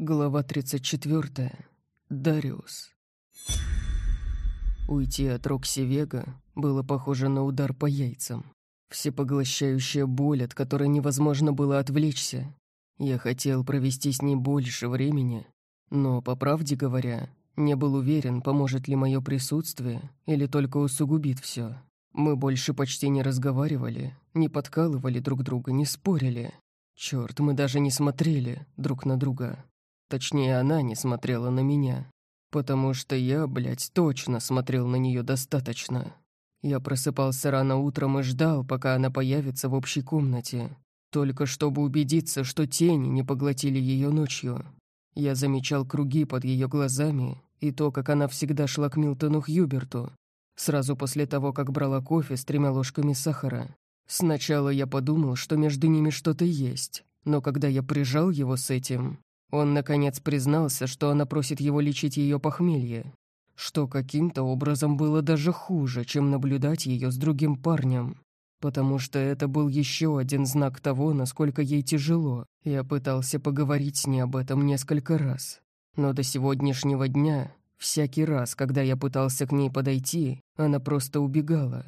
Глава 34. Дариус. Уйти от Рокси Вега было похоже на удар по яйцам. Всепоглощающая боль, от которой невозможно было отвлечься. Я хотел провести с ней больше времени, но, по правде говоря, не был уверен, поможет ли мое присутствие или только усугубит все. Мы больше почти не разговаривали, не подкалывали друг друга, не спорили. Черт, мы даже не смотрели друг на друга. Точнее, она не смотрела на меня. Потому что я, блядь, точно смотрел на нее достаточно. Я просыпался рано утром и ждал, пока она появится в общей комнате. Только чтобы убедиться, что тени не поглотили ее ночью. Я замечал круги под ее глазами и то, как она всегда шла к Милтону Хьюберту, сразу после того, как брала кофе с тремя ложками сахара. Сначала я подумал, что между ними что-то есть, но когда я прижал его с этим, он, наконец, признался, что она просит его лечить ее похмелье, что каким-то образом было даже хуже, чем наблюдать ее с другим парнем, потому что это был еще один знак того, насколько ей тяжело. Я пытался поговорить с ней об этом несколько раз, но до сегодняшнего дня, всякий раз, когда я пытался к ней подойти, она просто убегала.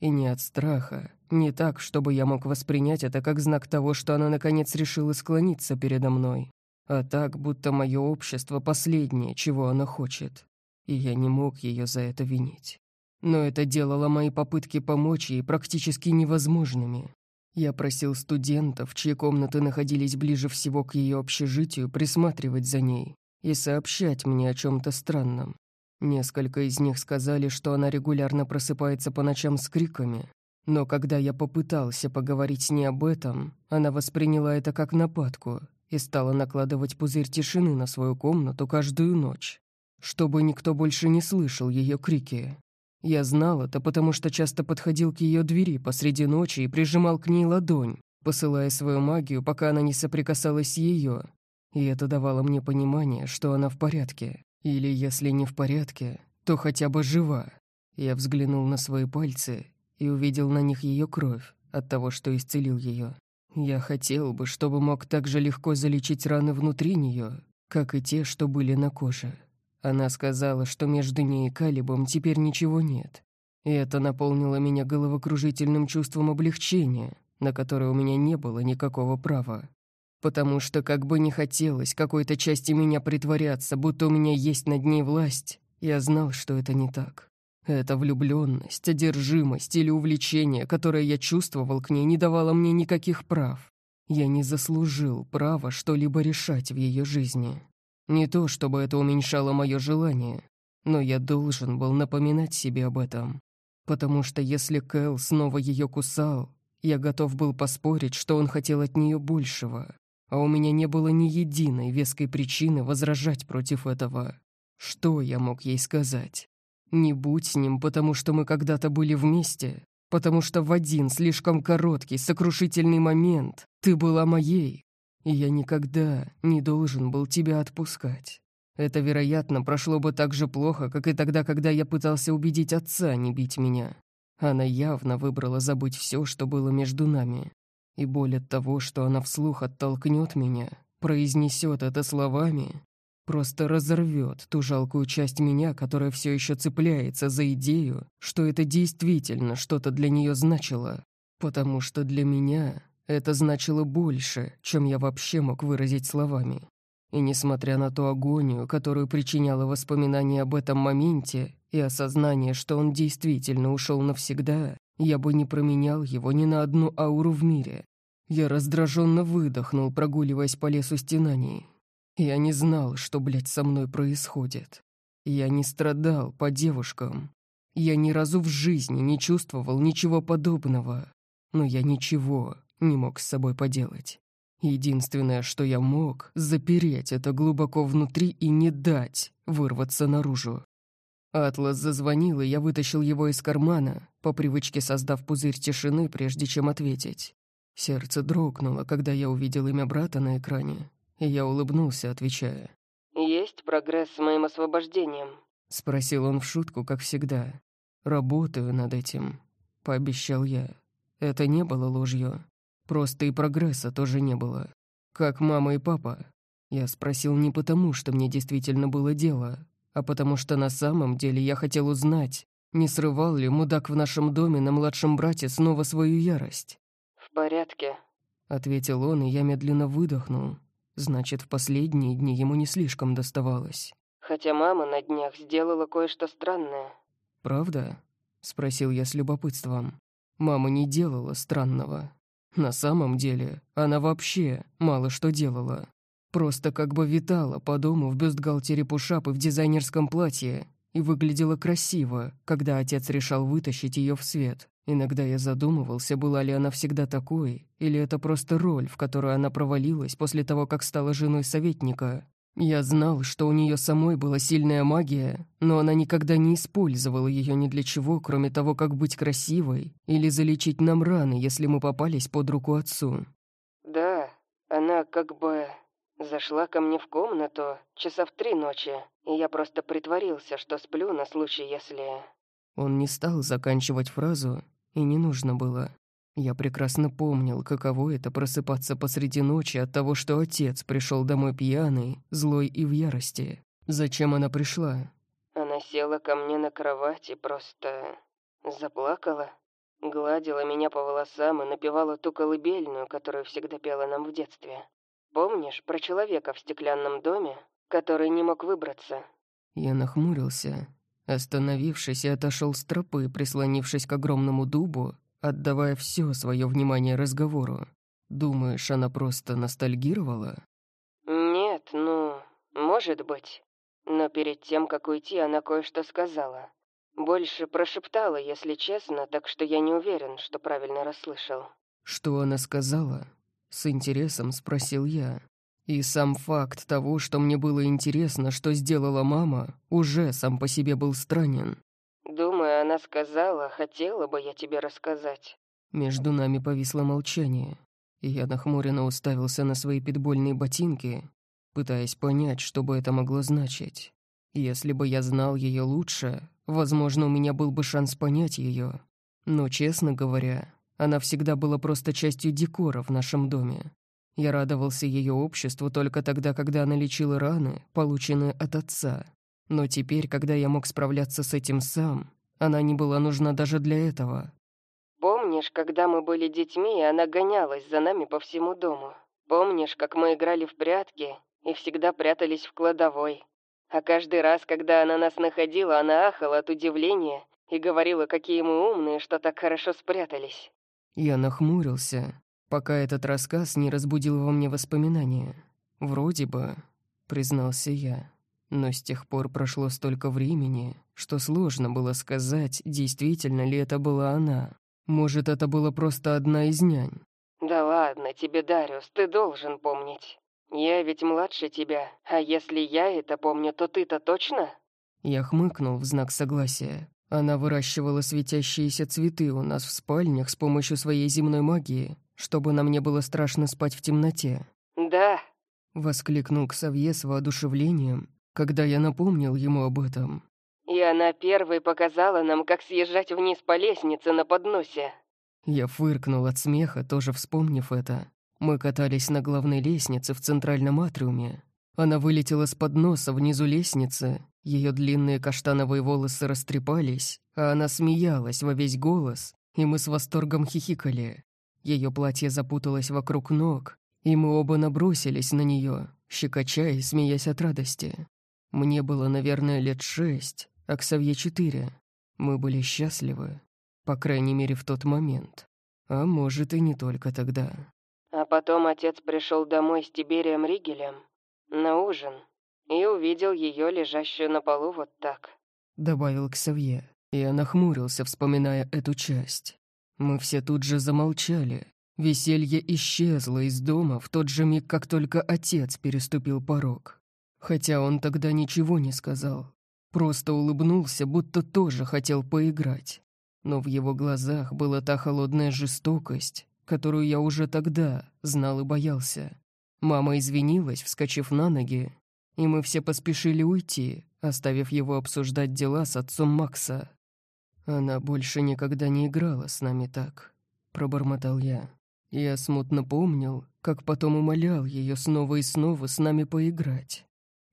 И не от страха, не так, чтобы я мог воспринять это как знак того, что она наконец решила склониться передо мной, а так, будто мое общество последнее, чего она хочет. И я не мог ее за это винить. Но это делало мои попытки помочь ей практически невозможными. Я просил студентов, чьи комнаты находились ближе всего к ее общежитию, присматривать за ней и сообщать мне о чем-то странном. Несколько из них сказали, что она регулярно просыпается по ночам с криками, но когда я попытался поговорить с ней об этом, она восприняла это как нападку и стала накладывать пузырь тишины на свою комнату каждую ночь, чтобы никто больше не слышал ее крики. Я знал это, потому что часто подходил к ее двери посреди ночи и прижимал к ней ладонь, посылая свою магию, пока она не соприкасалась с ее. И это давало мне понимание, что она в порядке. Или, если не в порядке, то хотя бы жива. Я взглянул на свои пальцы и увидел на них ее кровь от того, что исцелил ее. Я хотел бы, чтобы мог так же легко залечить раны внутри нее, как и те, что были на коже. Она сказала, что между ней и Калибом теперь ничего нет. И это наполнило меня головокружительным чувством облегчения, на которое у меня не было никакого права. Потому что, как бы не хотелось какой-то части меня притворяться, будто у меня есть над ней власть, я знал, что это не так. Эта влюбленность, одержимость или увлечение, которое я чувствовал к ней, не давало мне никаких прав. Я не заслужил права что-либо решать в ее жизни. Не то, чтобы это уменьшало мое желание, но я должен был напоминать себе об этом. Потому что если Кэл снова ее кусал, я готов был поспорить, что он хотел от нее большего а у меня не было ни единой веской причины возражать против этого. Что я мог ей сказать? Не будь с ним, потому что мы когда-то были вместе, потому что в один слишком короткий, сокрушительный момент ты была моей, и я никогда не должен был тебя отпускать. Это, вероятно, прошло бы так же плохо, как и тогда, когда я пытался убедить отца не бить меня. Она явно выбрала забыть все, что было между нами. И боль от того, что она вслух оттолкнет меня, произнесет это словами, просто разорвет ту жалкую часть меня, которая все еще цепляется за идею, что это действительно что-то для нее значило. Потому что для меня это значило больше, чем я вообще мог выразить словами. И несмотря на ту агонию, которую причиняло воспоминание об этом моменте и осознание, что он действительно ушел навсегда, я бы не променял его ни на одну ауру в мире. Я раздраженно выдохнул, прогуливаясь по лесу стенаний. Я не знал, что, блядь, со мной происходит. Я не страдал по девушкам. Я ни разу в жизни не чувствовал ничего подобного. Но я ничего не мог с собой поделать. Единственное, что я мог, запереть это глубоко внутри и не дать вырваться наружу. Атлас зазвонил, и я вытащил его из кармана, по привычке создав пузырь тишины, прежде чем ответить. Сердце дрогнуло, когда я увидел имя брата на экране, я улыбнулся, отвечая. «Есть прогресс с моим освобождением?» — спросил он в шутку, как всегда. «Работаю над этим», — пообещал я. Это не было ложью. Просто и прогресса тоже не было. Как мама и папа. Я спросил не потому, что мне действительно было дело, а потому что на самом деле я хотел узнать, не срывал ли мудак в нашем доме на младшем брате снова свою ярость. «В порядке», — ответил он, и я медленно выдохнул. Значит, в последние дни ему не слишком доставалось. «Хотя мама на днях сделала кое-что странное». «Правда?» — спросил я с любопытством. Мама не делала странного. На самом деле, она вообще мало что делала. Просто как бы витала по дому в бюстгальтере пушап и в дизайнерском платье, и выглядела красиво, когда отец решал вытащить ее в свет. Иногда я задумывался, была ли она всегда такой, или это просто роль, в которую она провалилась после того, как стала женой советника. Я знал, что у нее самой была сильная магия, но она никогда не использовала ее ни для чего, кроме того, как быть красивой или залечить нам раны, если мы попались под руку отцу. «Да, она как бы Зашла ко мне в комнату часа в три ночи, и я просто притворился, что сплю на случай, если... Он не стал заканчивать фразу, и не нужно было. Я прекрасно помнил, каково это просыпаться посреди ночи от того, что отец пришел домой пьяный, злой и в ярости. Зачем она пришла? Она села ко мне на кровать и просто... заплакала. Гладила меня по волосам и напевала ту колыбельную, которую всегда пела нам в детстве. Помнишь про человека в стеклянном доме, который не мог выбраться?» Я нахмурился, остановившись и отошел с тропы, прислонившись к огромному дубу, отдавая все свое внимание разговору. Думаешь, она просто ностальгировала? Нет, ну, может быть. Но перед тем, как уйти, она кое-что сказала. Больше прошептала, если честно, так что я не уверен, что правильно расслышал. Что она сказала? С интересом спросил я. И сам факт того, что мне было интересно, что сделала мама, уже сам по себе был странен. «Думаю, она сказала, хотела бы я тебе рассказать». Между нами повисло молчание, и я нахмуренно уставился на свои питбольные ботинки, пытаясь понять, что бы это могло значить. Если бы я знал ее лучше, возможно, у меня был бы шанс понять ее. Но, честно говоря, она всегда была просто частью декора в нашем доме. Я радовался ее обществу только тогда, когда она лечила раны, полученные от отца. Но теперь, когда я мог справляться с этим сам, она не была нужна даже для этого. «Помнишь, когда мы были детьми, и она гонялась за нами по всему дому? Помнишь, как мы играли в прятки и всегда прятались в кладовой? А каждый раз, когда она нас находила, она ахала от удивления и говорила, какие мы умные, что так хорошо спрятались. Я нахмурился, пока этот рассказ не разбудил во мне воспоминания. «Вроде бы», — признался я. Но с тех пор прошло столько времени, что сложно было сказать, действительно ли это была она. Может, это была просто одна из нянь. «Да ладно тебе, Дариус, ты должен помнить. Я ведь младше тебя, а если я это помню, то ты-то точно?» Я хмыкнул в знак согласия. Она выращивала светящиеся цветы у нас в спальнях с помощью своей земной магии, чтобы нам не было страшно спать в темноте. «Да», — воскликнул Ксавье с воодушевлением, когда я напомнил ему об этом. «И она первой показала нам, как съезжать вниз по лестнице на подносе». Я фыркнул от смеха, тоже вспомнив это. Мы катались на главной лестнице в центральном атриуме. Она вылетела с подноса внизу лестницы ее длинные каштановые волосы растрепались, а она смеялась во весь голос, и мы с восторгом хихикали. Ее платье запуталось вокруг ног, и мы оба набросились на нее, щекоча и смеясь от радости. Мне было, наверное, лет шесть, а Ксавье четыре. Мы были счастливы, по крайней мере, в тот момент. А может, и не только тогда. А потом отец пришел домой с Тиберием Ригелем на ужин и увидел ее лежащую на полу вот так», — добавил Ксавье. Я нахмурился, вспоминая эту часть. Мы все тут же замолчали. Веселье исчезло из дома в тот же миг, как только отец переступил порог. Хотя он тогда ничего не сказал. Просто улыбнулся, будто тоже хотел поиграть. Но в его глазах была та холодная жестокость, которую я уже тогда знал и боялся. Мама извинилась, вскочив на ноги, и мы все поспешили уйти, оставив его обсуждать дела с отцом Макса. «Она больше никогда не играла с нами так», — пробормотал я. Я смутно помнил, как потом умолял ее снова и снова с нами поиграть.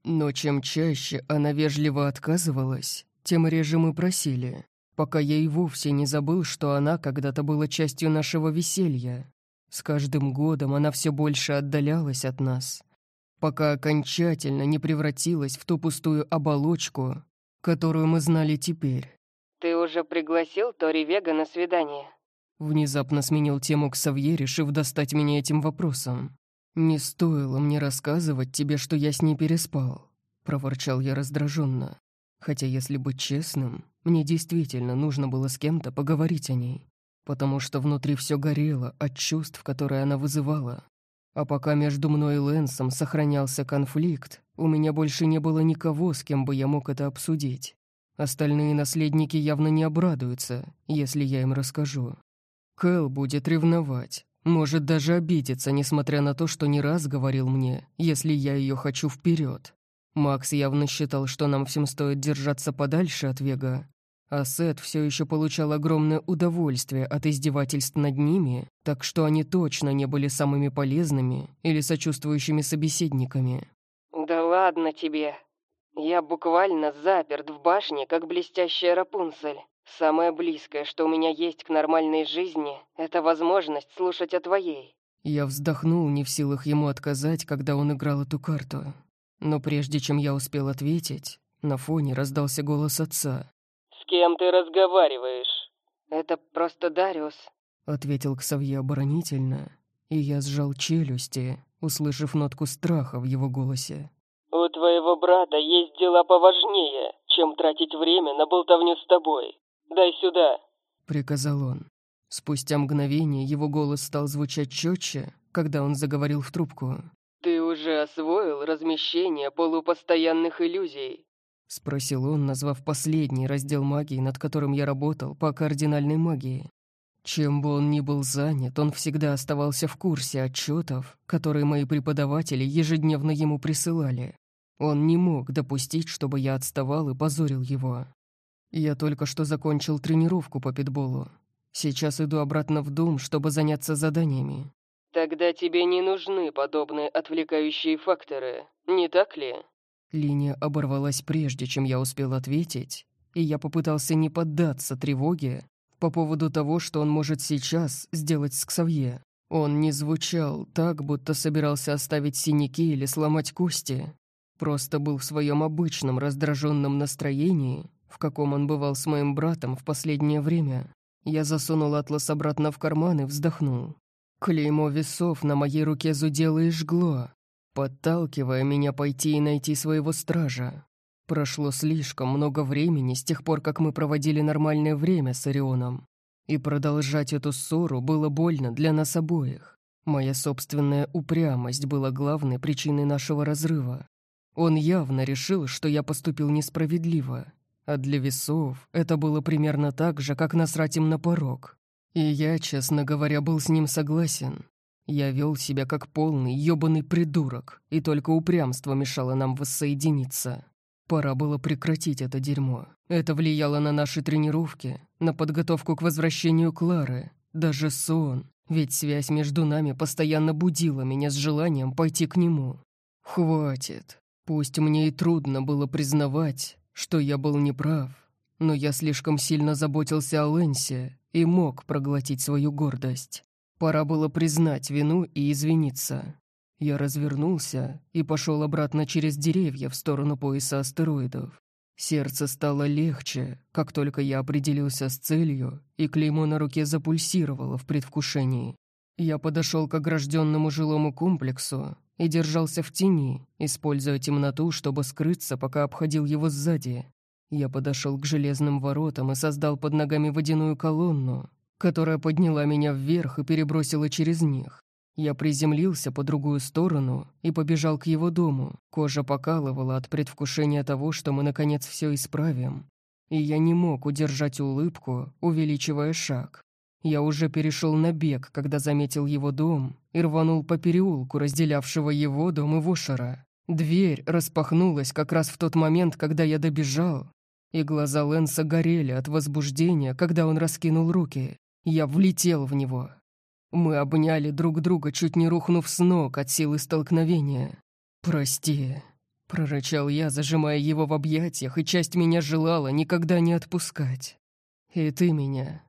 Но чем чаще она вежливо отказывалась, тем реже мы просили, пока я и вовсе не забыл, что она когда-то была частью нашего веселья. С каждым годом она все больше отдалялась от нас, пока окончательно не превратилась в ту пустую оболочку, которую мы знали теперь. «Ты уже пригласил Тори Вега на свидание?» Внезапно сменил тему Ксавье, решив достать меня этим вопросом. «Не стоило мне рассказывать тебе, что я с ней переспал», — проворчал я раздраженно. Хотя, если быть честным, мне действительно нужно было с кем-то поговорить о ней, потому что внутри все горело от чувств, которые она вызывала. А пока между мной и Лэнсом сохранялся конфликт, у меня больше не было никого, с кем бы я мог это обсудить. Остальные наследники явно не обрадуются, если я им расскажу. Кэл будет ревновать, может даже обидеться, несмотря на то, что не раз говорил мне, если я ее хочу вперед. Макс явно считал, что нам всем стоит держаться подальше от Вега, а Сет все еще получал огромное удовольствие от издевательств над ними, так что они точно не были самыми полезными или сочувствующими собеседниками. «Да ладно тебе. Я буквально заперт в башне, как блестящая Рапунцель. Самое близкое, что у меня есть к нормальной жизни, это возможность слушать о твоей». Я вздохнул, не в силах ему отказать, когда он играл эту карту. Но прежде чем я успел ответить, на фоне раздался голос отца. «С кем ты разговариваешь?» «Это просто Дариус», — ответил Ксавье оборонительно, и я сжал челюсти, услышав нотку страха в его голосе. «У твоего брата есть дела поважнее, чем тратить время на болтовню с тобой. Дай сюда!» — приказал он. Спустя мгновение его голос стал звучать четче, когда он заговорил в трубку. «Ты уже освоил размещение полупостоянных иллюзий?» — спросил он, назвав последний раздел магии, над которым я работал, по кардинальной магии. Чем бы он ни был занят, он всегда оставался в курсе отчетов, которые мои преподаватели ежедневно ему присылали. Он не мог допустить, чтобы я отставал и позорил его. Я только что закончил тренировку по питболу. Сейчас иду обратно в дом, чтобы заняться заданиями. Тогда тебе не нужны подобные отвлекающие факторы, не так ли? Линия оборвалась прежде, чем я успел ответить, и я попытался не поддаться тревоге по поводу того, что он может сейчас сделать с Ксавье. Он не звучал так, будто собирался оставить синяки или сломать кости. Просто был в своем обычном раздраженном настроении, в каком он бывал с моим братом в последнее время. Я засунул атлас обратно в карман и вздохнул. Клеймо весов на моей руке зудело и жгло, подталкивая меня пойти и найти своего стража. Прошло слишком много времени с тех пор, как мы проводили нормальное время с Орионом. И продолжать эту ссору было больно для нас обоих. Моя собственная упрямость была главной причиной нашего разрыва. Он явно решил, что я поступил несправедливо. А для весов это было примерно так же, как насрать им на порог. И я, честно говоря, был с ним согласен. Я вел себя как полный, ёбаный придурок, и только упрямство мешало нам воссоединиться. Пора было прекратить это дерьмо. Это влияло на наши тренировки, на подготовку к возвращению Клары, даже сон, ведь связь между нами постоянно будила меня с желанием пойти к нему. Хватит. Пусть мне и трудно было признавать, что я был неправ, но я слишком сильно заботился о Лэнсе и мог проглотить свою гордость. Пора было признать вину и извиниться. Я развернулся и пошел обратно через деревья в сторону пояса астероидов. Сердце стало легче, как только я определился с целью, и клеймо на руке запульсировало в предвкушении. Я подошел к огражденному жилому комплексу и держался в тени, используя темноту, чтобы скрыться, пока обходил его сзади. Я подошел к железным воротам и создал под ногами водяную колонну, которая подняла меня вверх и перебросила через них. Я приземлился по другую сторону и побежал к его дому. Кожа покалывала от предвкушения того, что мы наконец все исправим. И я не мог удержать улыбку, увеличивая шаг. Я уже перешел на бег, когда заметил его дом и рванул по переулку, разделявшего его дом и Вошера. Дверь распахнулась как раз в тот момент, когда я добежал, и глаза Лэнса горели от возбуждения, когда он раскинул руки. Я влетел в него. Мы обняли друг друга, чуть не рухнув с ног от силы столкновения. «Прости», — прорычал я, зажимая его в объятиях, и часть меня желала никогда не отпускать. «И ты меня», —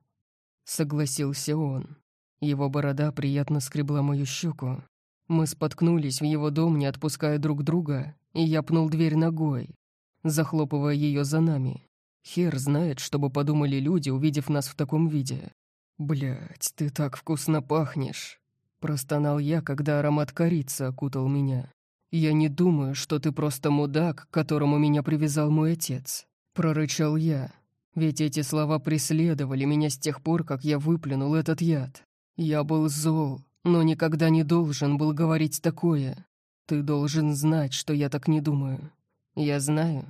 согласился он. Его борода приятно скребла мою щеку. Мы споткнулись в его дом, не отпуская друг друга, и я пнул дверь ногой, захлопывая ее за нами. Хер знает, что бы подумали люди, увидев нас в таком виде. Блять, ты так вкусно пахнешь!» Простонал я, когда аромат корицы окутал меня. «Я не думаю, что ты просто мудак, к которому меня привязал мой отец», — прорычал я. Ведь эти слова преследовали меня с тех пор, как я выплюнул этот яд. Я был зол, но никогда не должен был говорить такое. Ты должен знать, что я так не думаю. Я знаю.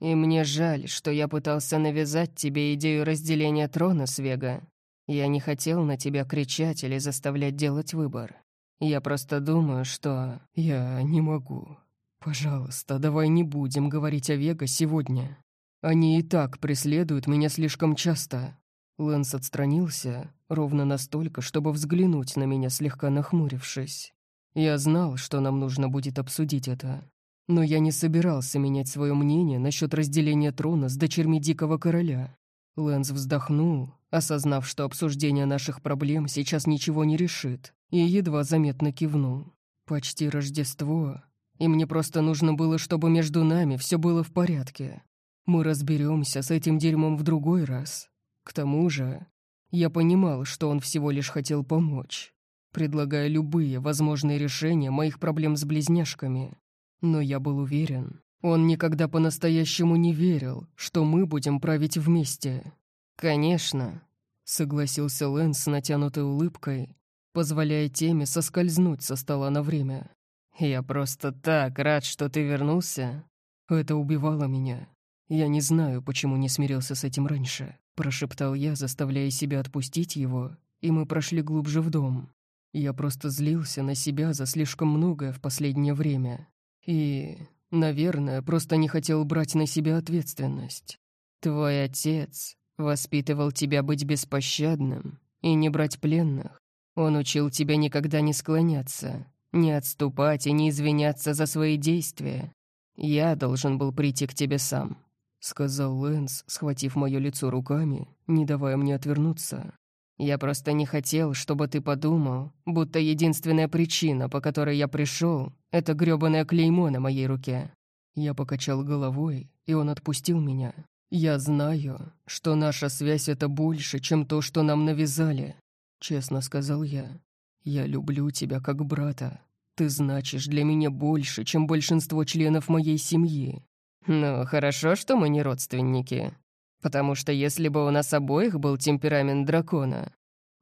И мне жаль, что я пытался навязать тебе идею разделения трона с Вега. Я не хотел на тебя кричать или заставлять делать выбор. Я просто думаю, что... Я не могу. Пожалуйста, давай не будем говорить о Вега сегодня. Они и так преследуют меня слишком часто. Лэнс отстранился, ровно настолько, чтобы взглянуть на меня, слегка нахмурившись. Я знал, что нам нужно будет обсудить это. Но я не собирался менять свое мнение насчет разделения трона с дочерьми Дикого Короля. Лэнс вздохнул, осознав, что обсуждение наших проблем сейчас ничего не решит, и едва заметно кивнул. «Почти Рождество, и мне просто нужно было, чтобы между нами все было в порядке. Мы разберемся с этим дерьмом в другой раз. К тому же, я понимал, что он всего лишь хотел помочь, предлагая любые возможные решения моих проблем с близняшками. Но я был уверен, он никогда по-настоящему не верил, что мы будем править вместе. «Конечно», — согласился Лэн с натянутой улыбкой, позволяя теме соскользнуть со стола на время. «Я просто так рад, что ты вернулся». Это убивало меня. Я не знаю, почему не смирился с этим раньше. Прошептал я, заставляя себя отпустить его, и мы прошли глубже в дом. Я просто злился на себя за слишком многое в последнее время. И, наверное, просто не хотел брать на себя ответственность. Твой отец воспитывал тебя быть беспощадным и не брать пленных. Он учил тебя никогда не склоняться, не отступать и не извиняться за свои действия. Я должен был прийти к тебе сам. — сказал Лэнс, схватив мое лицо руками, не давая мне отвернуться. «Я просто не хотел, чтобы ты подумал, будто единственная причина, по которой я пришел, это грёбаное клеймо на моей руке». Я покачал головой, и он отпустил меня. «Я знаю, что наша связь — это больше, чем то, что нам навязали», — честно сказал я. «Я люблю тебя как брата. Ты значишь для меня больше, чем большинство членов моей семьи. «Ну, хорошо, что мы не родственники. Потому что если бы у нас обоих был темперамент дракона,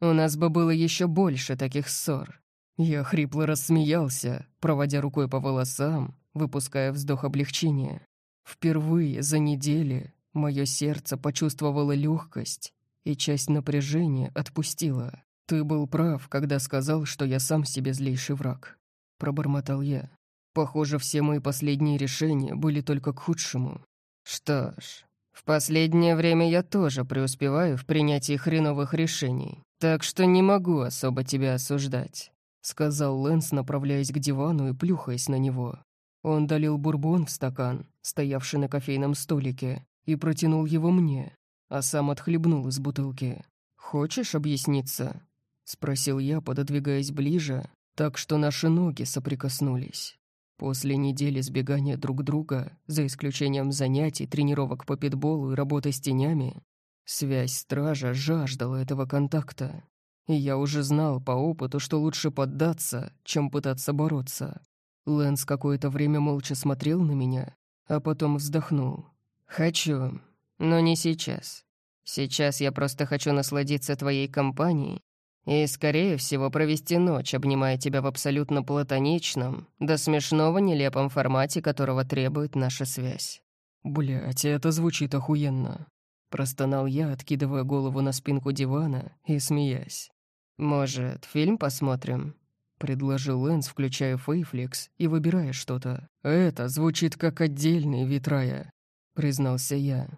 у нас бы было еще больше таких ссор». Я хрипло рассмеялся, проводя рукой по волосам, выпуская вздох облегчения. Впервые за недели мое сердце почувствовало легкость, и часть напряжения отпустила. «Ты был прав, когда сказал, что я сам себе злейший враг», — пробормотал я. Похоже, все мои последние решения были только к худшему. Что ж, в последнее время я тоже преуспеваю в принятии хреновых решений, так что не могу особо тебя осуждать», — сказал Лэнс, направляясь к дивану и плюхаясь на него. Он долил бурбон в стакан, стоявший на кофейном столике, и протянул его мне, а сам отхлебнул из бутылки. «Хочешь объясниться?» — спросил я, пододвигаясь ближе, так что наши ноги соприкоснулись. После недели сбегания друг друга, за исключением занятий, тренировок по питболу и работы с тенями, связь стража жаждала этого контакта. И я уже знал по опыту, что лучше поддаться, чем пытаться бороться. Лэнс какое-то время молча смотрел на меня, а потом вздохнул. «Хочу, но не сейчас. Сейчас я просто хочу насладиться твоей компанией и, скорее всего, провести ночь, обнимая тебя в абсолютно платоничном, до смешного нелепом формате, которого требует наша связь. Блять, это звучит охуенно. Простонал я, откидывая голову на спинку дивана и смеясь. «Может, фильм посмотрим?» — предложил Лэнс, включая Фейфликс и выбирая что-то. «Это звучит как отдельный вид рая», — признался я.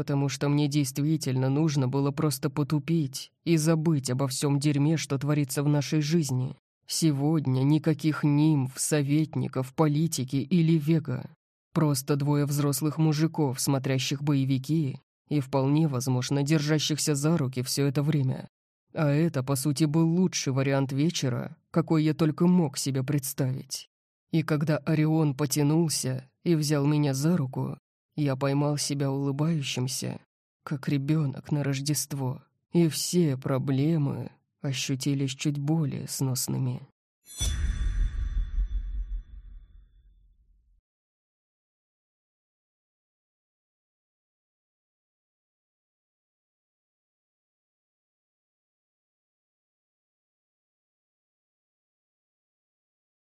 Потому что мне действительно нужно было просто потупить и забыть обо всем дерьме, что творится в нашей жизни. Сегодня никаких нимф, советников, политики или вега. Просто двое взрослых мужиков, смотрящих боевики и, вполне возможно, держащихся за руки все это время. А это, по сути, был лучший вариант вечера, какой я только мог себе представить. И когда Орион потянулся и взял меня за руку, я поймал себя улыбающимся, как ребенок на Рождество, и все проблемы ощутились чуть более сносными.